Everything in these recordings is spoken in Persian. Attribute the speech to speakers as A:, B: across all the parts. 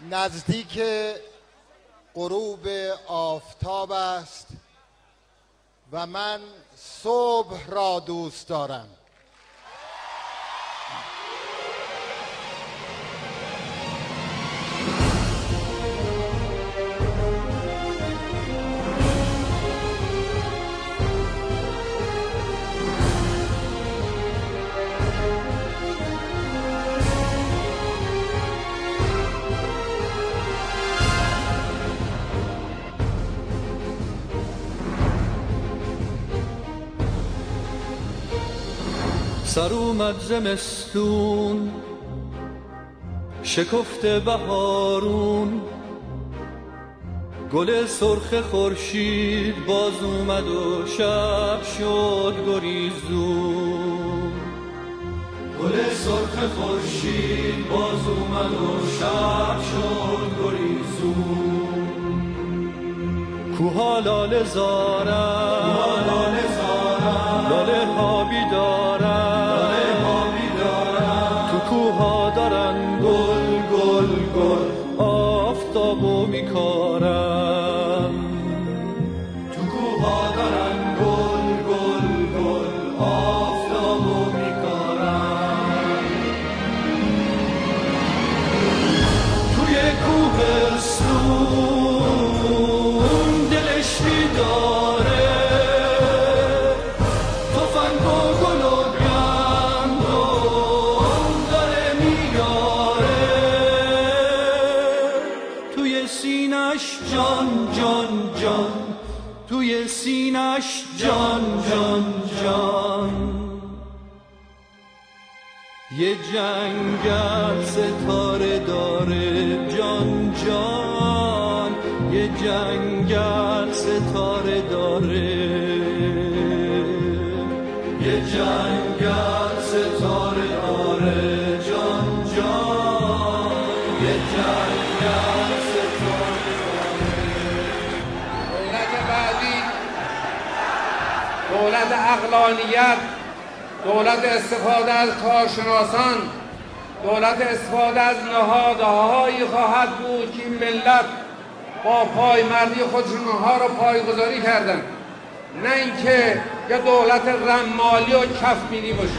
A: نزدیک غروب آفتاب است و من صبح را دوست دارم.
B: سر اومد زمستون شکفت بهارون. گل سرخ خورشید باز اومد و شب شد گریزون. گل سرخ خورشید باز اومد و شب شد گریزون. کوها لاله زارن لاله ها بیدارن. سینش جان جان جان. توی سینش جان جان جان. یه جنگل ستاره داره. جان جان. یه جنگل ستاره داره. یه جنگل
C: دولت اقلانیت دولت استفاده از کارشناسان دولت استفاده از نهادهایی خواهد بود که این ملت با پایمردی خودشون اونها رو پایگذاری کردن. نه اینکه یه دولت رمالی و کفمینی باشه.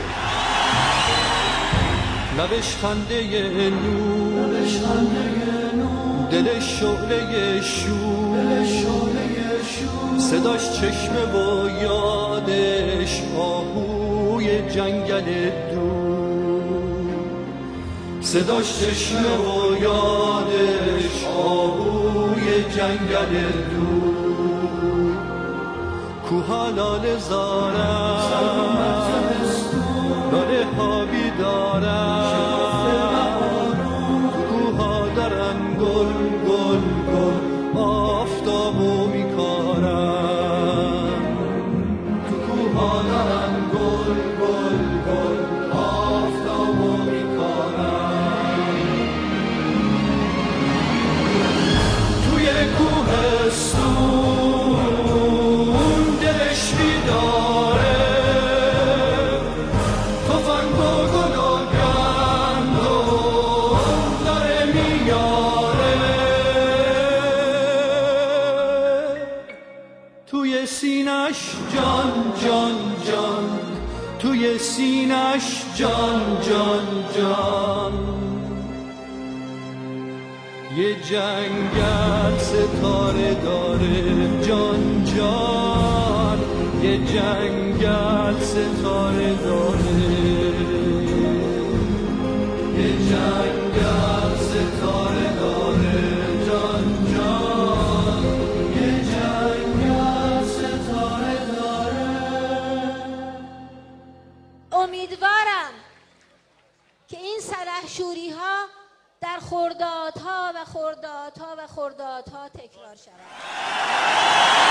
B: لبش خنده نور دل شعله شور. صداش چشمه و یادش آهوی جنگل دور صداش چشمه و یادش آهوی جنگل دور کوها لاله زارن لاله ها بیدارن سینش جان جان جان. توی سینش جان جان جان. یه جنگل ستاره داره جان جان. یه جنگل ستاره داره.
D: امیدوارم که این سلحشوری ها در خردادها و خردادها و خردادها تکرار شود